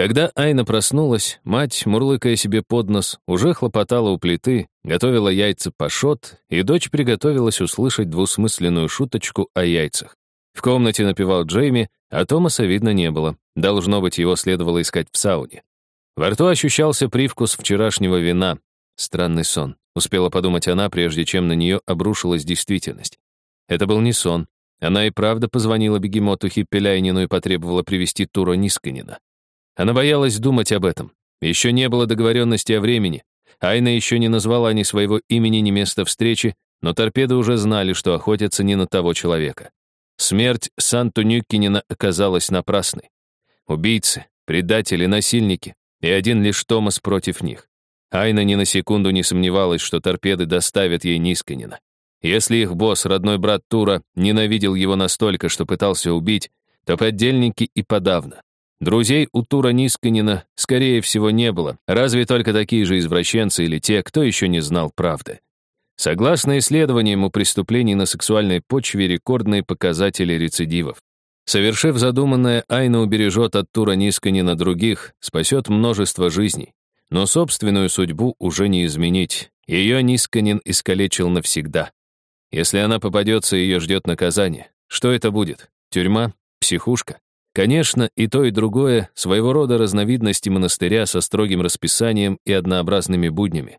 Когда Айна проснулась, мать, мурлыкая себе под нос, уже хлопотала у плиты, готовила яйца пашот, и дочь приготовилась услышать двусмысленную шуточку о яйцах. В комнате напевал Джейми, а Томаса видно не было. Должно быть, его следовало искать в сауне. Во рту ощущался привкус вчерашнего вина. Странный сон. Успела подумать она, прежде чем на нее обрушилась действительность. Это был не сон. Она и правда позвонила бегемоту Хиппеляйнину и потребовала привести Тура Нисканина. Она боялась думать об этом. Еще не было договоренности о времени. Айна еще не назвала ни своего имени, ни места встречи, но торпеды уже знали, что охотятся не на того человека. Смерть Санту Нюккинина оказалась напрасной. Убийцы, предатели, насильники, и один лишь Томас против них. Айна ни на секунду не сомневалась, что торпеды доставят ей Нисканина. Если их босс, родной брат Тура, ненавидел его настолько, что пытался убить, то поддельники и подавно. Друзей у Тура Нисканина, скорее всего, не было, разве только такие же извращенцы или те, кто еще не знал правды. Согласно исследованиям, у преступлений на сексуальной почве рекордные показатели рецидивов. Совершив задуманное, Айна убережет от Тура Нисканина других, спасет множество жизней. Но собственную судьбу уже не изменить. Ее Нисканин искалечил навсегда. Если она попадется, ее ждет наказание. Что это будет? Тюрьма? Психушка? Конечно, и то, и другое — своего рода разновидности монастыря со строгим расписанием и однообразными буднями.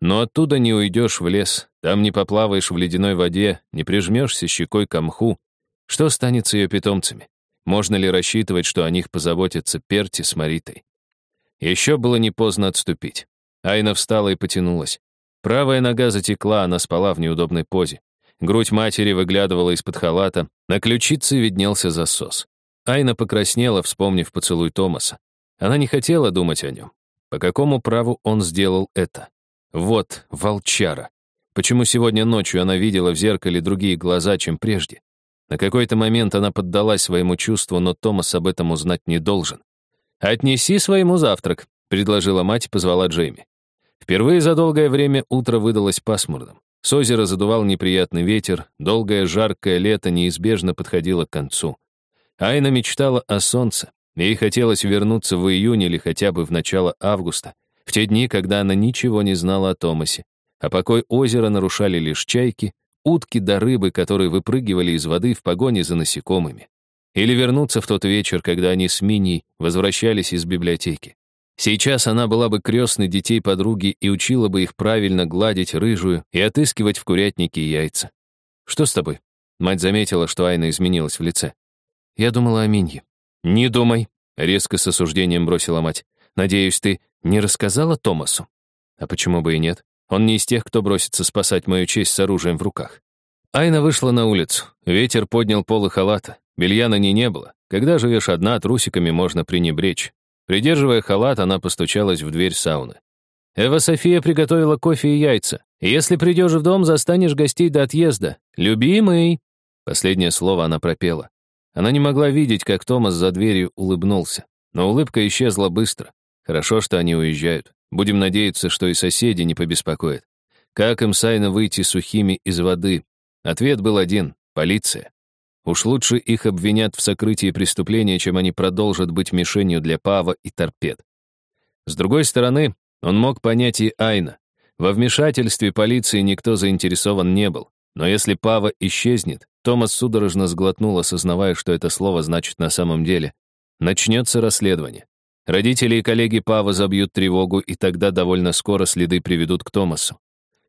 Но оттуда не уйдешь в лес, там не поплаваешь в ледяной воде, не прижмешься щекой к мху. Что станет с ее питомцами? Можно ли рассчитывать, что о них позаботятся Перти с Маритой? Еще было не поздно отступить. Айна встала и потянулась. Правая нога затекла, она спала в неудобной позе. Грудь матери выглядывала из-под халата, на ключице виднелся засос. Айна покраснела, вспомнив поцелуй Томаса. Она не хотела думать о нем. По какому праву он сделал это? Вот, волчара. Почему сегодня ночью она видела в зеркале другие глаза, чем прежде? На какой-то момент она поддалась своему чувству, но Томас об этом узнать не должен. «Отнеси своему завтрак», — предложила мать и позвала Джейми. Впервые за долгое время утро выдалось пасмурным. С озера задувал неприятный ветер, долгое жаркое лето неизбежно подходило к концу. Айна мечтала о солнце. Ей хотелось вернуться в июне или хотя бы в начало августа, в те дни, когда она ничего не знала о Томасе. А покой озера нарушали лишь чайки, утки да рыбы, которые выпрыгивали из воды в погоне за насекомыми. Или вернуться в тот вечер, когда они с Миней возвращались из библиотеки. Сейчас она была бы крестной детей подруги и учила бы их правильно гладить рыжую и отыскивать в курятнике яйца. «Что с тобой?» Мать заметила, что Айна изменилась в лице. «Я думала о Минье». «Не думай», — резко с осуждением бросила мать. «Надеюсь, ты не рассказала Томасу?» «А почему бы и нет? Он не из тех, кто бросится спасать мою честь с оружием в руках». Айна вышла на улицу. Ветер поднял полы халата. Белья на ней не было. Когда живешь одна, трусиками можно пренебречь. Придерживая халат, она постучалась в дверь сауны. «Эва София приготовила кофе и яйца. Если придешь в дом, застанешь гостей до отъезда. Любимый!» Последнее слово она пропела. Она не могла видеть, как Томас за дверью улыбнулся. Но улыбка исчезла быстро. Хорошо, что они уезжают. Будем надеяться, что и соседи не побеспокоят. Как им Сайна выйти сухими из воды? Ответ был один — полиция. Уж лучше их обвинят в сокрытии преступления, чем они продолжат быть мишенью для Пава и торпед. С другой стороны, он мог понять и Айна. Во вмешательстве полиции никто заинтересован не был. Но если Пава исчезнет, Томас судорожно сглотнул, осознавая, что это слово значит на самом деле. Начнется расследование. Родители и коллеги Пава забьют тревогу, и тогда довольно скоро следы приведут к Томасу.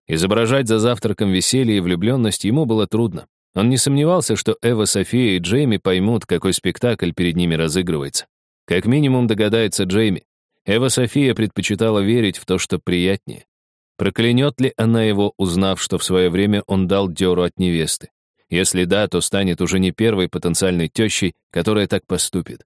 Изображать за завтраком веселье и влюбленность ему было трудно. Он не сомневался, что Эва, София и Джейми поймут, какой спектакль перед ними разыгрывается. Как минимум догадается Джейми. Эва София предпочитала верить в то, что приятнее. Проклянет ли она его, узнав, что в свое время он дал дёру от невесты? Если да, то станет уже не первой потенциальной тещей, которая так поступит.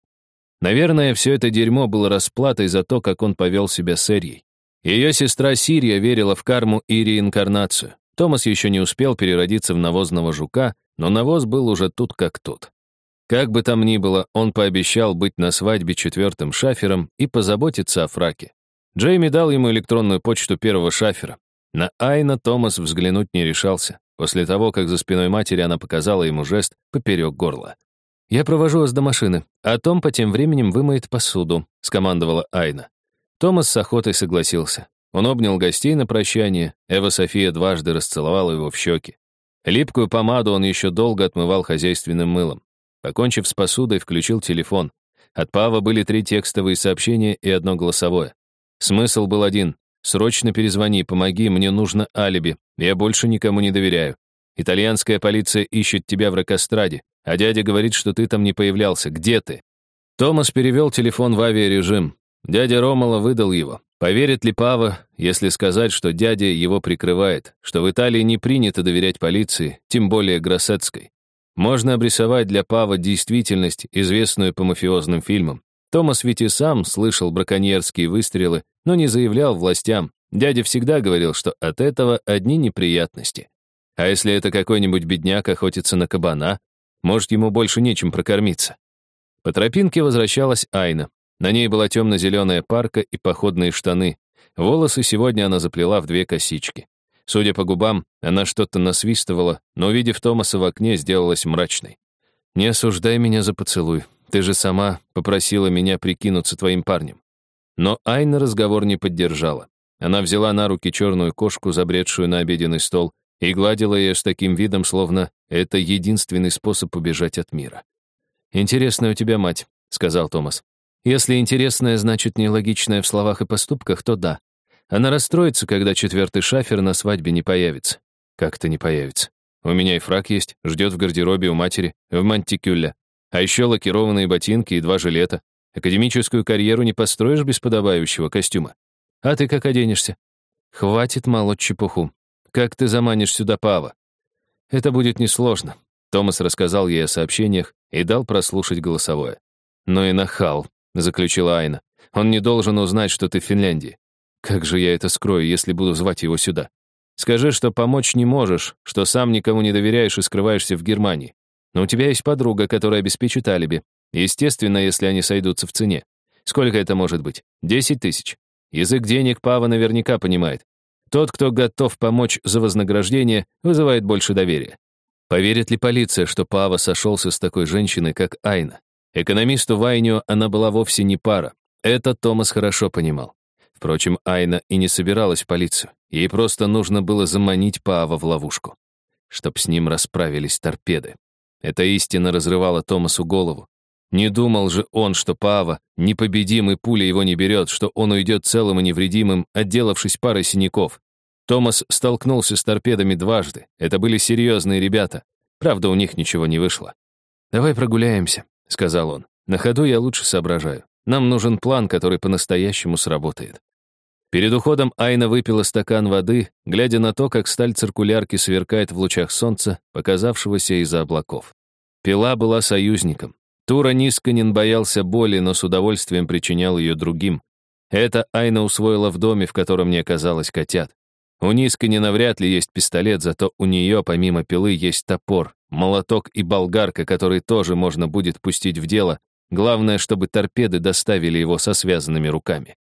Наверное, все это дерьмо было расплатой за то, как он повел себя с Эрьей. Ее сестра Сирия верила в карму и реинкарнацию. Томас еще не успел переродиться в навозного жука, но навоз был уже тут как тут. Как бы там ни было, он пообещал быть на свадьбе четвертым шафером и позаботиться о фраке. Джейми дал ему электронную почту первого шафера. На Айна Томас взглянуть не решался, после того, как за спиной матери она показала ему жест поперек горла. «Я провожу вас до машины, а Том по тем временем вымоет посуду», — скомандовала Айна. Томас с охотой согласился. Он обнял гостей на прощание, Эва София дважды расцеловала его в щеки. Липкую помаду он еще долго отмывал хозяйственным мылом. Покончив с посудой, включил телефон. От Пава были три текстовые сообщения и одно голосовое. Смысл был один. «Срочно перезвони, помоги, мне нужно алиби. Я больше никому не доверяю. Итальянская полиция ищет тебя в Рокостраде, а дядя говорит, что ты там не появлялся. Где ты?» Томас перевел телефон в авиарежим. Дядя Ромала выдал его. Поверит ли Пава, если сказать, что дядя его прикрывает, что в Италии не принято доверять полиции, тем более Гроссетской? Можно обрисовать для Пава действительность, известную по мафиозным фильмам. Томас ведь и сам слышал браконьерские выстрелы, но не заявлял властям. Дядя всегда говорил, что от этого одни неприятности. А если это какой-нибудь бедняк охотится на кабана, может, ему больше нечем прокормиться. По тропинке возвращалась Айна. На ней была темно-зеленая парка и походные штаны. Волосы сегодня она заплела в две косички. Судя по губам, она что-то насвистывала, но, увидев Томаса в окне, сделалась мрачной. «Не осуждай меня за поцелуй. Ты же сама попросила меня прикинуться твоим парнем». Но Айна разговор не поддержала. Она взяла на руки черную кошку, забредшую на обеденный стол, и гладила ее с таким видом, словно это единственный способ убежать от мира. «Интересная у тебя мать», — сказал Томас. Если интересное значит нелогичное в словах и поступках, то да. Она расстроится, когда четвертый шафер на свадьбе не появится. Как-то не появится. У меня и фрак есть, ждет в гардеробе у матери, в мантикюле. А еще лакированные ботинки и два жилета. Академическую карьеру не построишь без подобающего костюма. А ты как оденешься? Хватит молоть чепуху. Как ты заманишь сюда Пава? Это будет несложно. Томас рассказал ей о сообщениях и дал прослушать голосовое. Но и нахал заключила Айна. «Он не должен узнать, что ты в Финляндии. Как же я это скрою, если буду звать его сюда? Скажи, что помочь не можешь, что сам никому не доверяешь и скрываешься в Германии. Но у тебя есть подруга, которая обеспечит алиби. Естественно, если они сойдутся в цене. Сколько это может быть? Десять тысяч. Язык денег Пава наверняка понимает. Тот, кто готов помочь за вознаграждение, вызывает больше доверия. Поверит ли полиция, что Пава сошелся с такой женщиной, как Айна? Экономисту Вайнио она была вовсе не пара. Это Томас хорошо понимал. Впрочем, Айна и не собиралась в полицию. Ей просто нужно было заманить Паава в ловушку. Чтоб с ним расправились торпеды. Эта истина разрывала Томасу голову. Не думал же он, что Пава непобедим и пуля его не берет, что он уйдет целым и невредимым, отделавшись парой синяков. Томас столкнулся с торпедами дважды. Это были серьезные ребята. Правда, у них ничего не вышло. «Давай прогуляемся», — сказал он. «На ходу я лучше соображаю. Нам нужен план, который по-настоящему сработает». Перед уходом Айна выпила стакан воды, глядя на то, как сталь циркулярки сверкает в лучах солнца, показавшегося из-за облаков. Пила была союзником. Тура Нисканин боялся боли, но с удовольствием причинял ее другим. Это Айна усвоила в доме, в котором не оказалось котят. У Нисканина вряд ли есть пистолет, зато у нее, помимо пилы, есть топор, молоток и болгарка, который тоже можно будет пустить в дело. Главное, чтобы торпеды доставили его со связанными руками.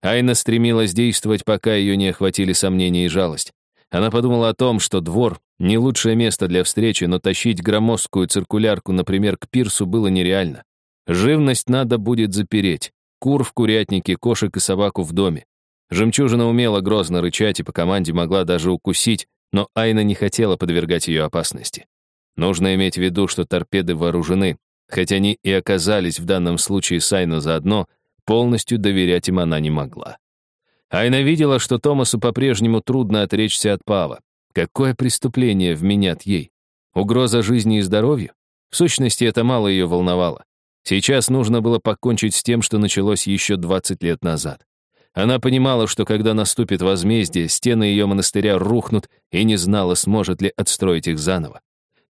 Айна стремилась действовать, пока ее не охватили сомнения и жалость. Она подумала о том, что двор — не лучшее место для встречи, но тащить громоздкую циркулярку, например, к пирсу было нереально. Живность надо будет запереть. Кур в курятнике, кошек и собаку в доме. Жемчужина умела грозно рычать и по команде могла даже укусить, но Айна не хотела подвергать ее опасности. Нужно иметь в виду, что торпеды вооружены, хотя они и оказались в данном случае с Айна заодно, полностью доверять им она не могла. Айна видела, что Томасу по-прежнему трудно отречься от Пава. Какое преступление вменят ей? Угроза жизни и здоровью? В сущности, это мало ее волновало. Сейчас нужно было покончить с тем, что началось еще 20 лет назад. Она понимала, что когда наступит возмездие, стены ее монастыря рухнут, и не знала, сможет ли отстроить их заново.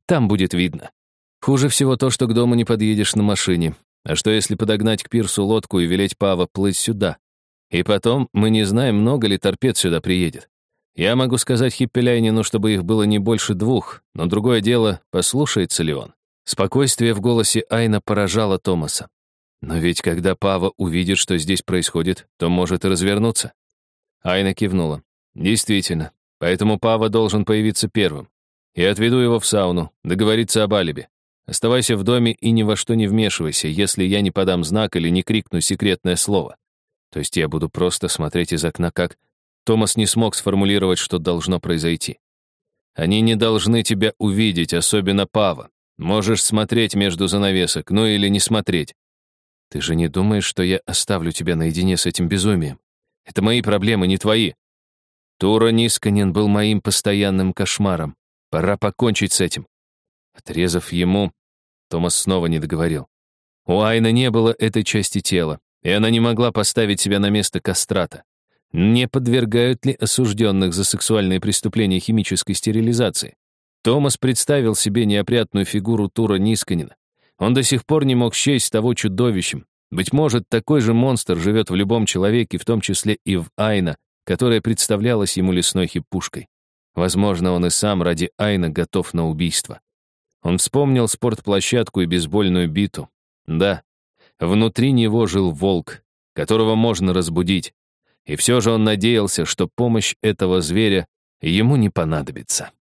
Там будет видно. Хуже всего то, что к дому не подъедешь на машине. А что, если подогнать к пирсу лодку и велеть Пава плыть сюда? И потом, мы не знаем, много ли торпед сюда приедет. Я могу сказать Хиппеляйнину, чтобы их было не больше двух, но другое дело, послушается ли он. Спокойствие в голосе Айна поражало Томаса. Но ведь когда Пава увидит, что здесь происходит, то может и развернуться. Айна кивнула. Действительно, поэтому Пава должен появиться первым. Я отведу его в сауну, договориться об алибе. Оставайся в доме и ни во что не вмешивайся, если я не подам знак или не крикну секретное слово. То есть я буду просто смотреть из окна, как... Томас не смог сформулировать, что должно произойти. Они не должны тебя увидеть, особенно Пава. Можешь смотреть между занавесок, ну или не смотреть. Ты же не думаешь, что я оставлю тебя наедине с этим безумием? Это мои проблемы, не твои. Тура Нисканин был моим постоянным кошмаром. Пора покончить с этим. Отрезав ему, Томас снова не договорил. У Айна не было этой части тела, и она не могла поставить себя на место кастрата. Не подвергают ли осужденных за сексуальные преступления химической стерилизации? Томас представил себе неопрятную фигуру Тура Нисканина. Он до сих пор не мог счесть того чудовищем. Быть может, такой же монстр живет в любом человеке, в том числе и в Айна, которая представлялась ему лесной хипушкой. Возможно, он и сам ради Айна готов на убийство. Он вспомнил спортплощадку и бейсбольную биту. Да, внутри него жил волк, которого можно разбудить. И все же он надеялся, что помощь этого зверя ему не понадобится.